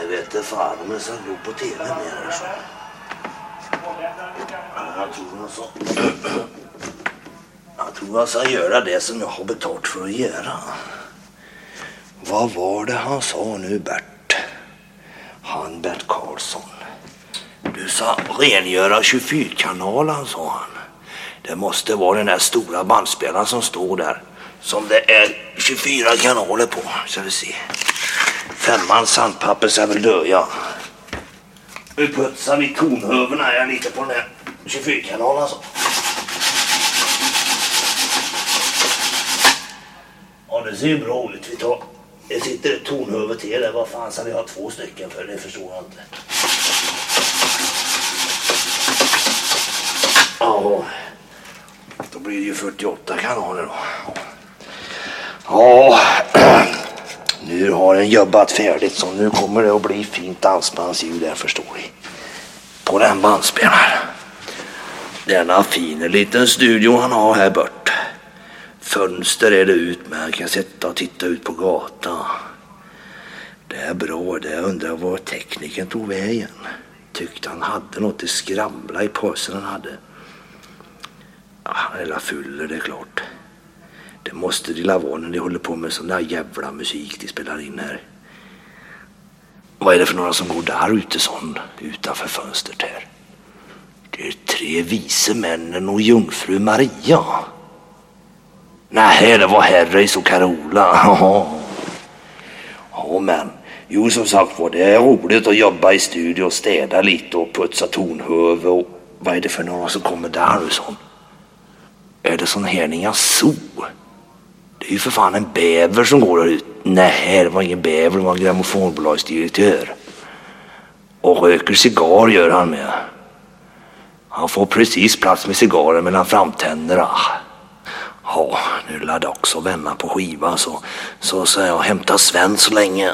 Jag vet inte fan om jag ska gå på tv mer. Så. Jag tror han sa.. Jag tror jag ska göra det som jag har betalt för att göra. Vad var det han sa nu Bert? Han Bert Karlsson. Du sa rengöra 24-kanalen sa han. Det måste vara den där stora bandspelaren som står där. Som det är 24 kanaler på. Ska vi se. Femman sandpapper ska väl döja. Nu putsar vi tonhöverna här lite på den här 24-kanalen alltså. Ja det ser ju bra ut. Vi tar... Det sitter ett tonhöver till där. Vad fan ska vi ha två stycken för? Det förstår jag inte. Ja, då blir det ju 48 kanaler då. Ja, den jobbat färdigt så nu kommer det att bli fint dansbandsljud där förstår ni. På den bandspelaren. Denna fin liten studio han har här bort. Fönster är det ut med. Han kan sitta och titta ut på gatan. Det är bra det. Jag undrar var tekniken tog vägen. Tyckte han hade något att skramla i påsen han hade. Ja, han är la fuller det är klart. Det måste de la vara när de håller på med sån där jävla musik de spelar in här. Vad är det för några som går där ute sån utanför fönstret här? Det är tre vise männen och jungfru Maria. Nej, det var Harrys och Carola. Ja, men jo som sagt var det är roligt att jobba i studio och städa lite och putsa tonhuvud och vad är det för några som kommer där och sånt? Är det sån här zoo? Det är ju för fan en bäver som går där ute. Nej, det var ingen bäver, det var en grammofonbolagsdirektör. Och röker cigarr gör han med. Han får precis plats med cigarren mellan framtänderna. Ja, nu lär det också vända på skivan så, så ska jag hämta Sven så länge.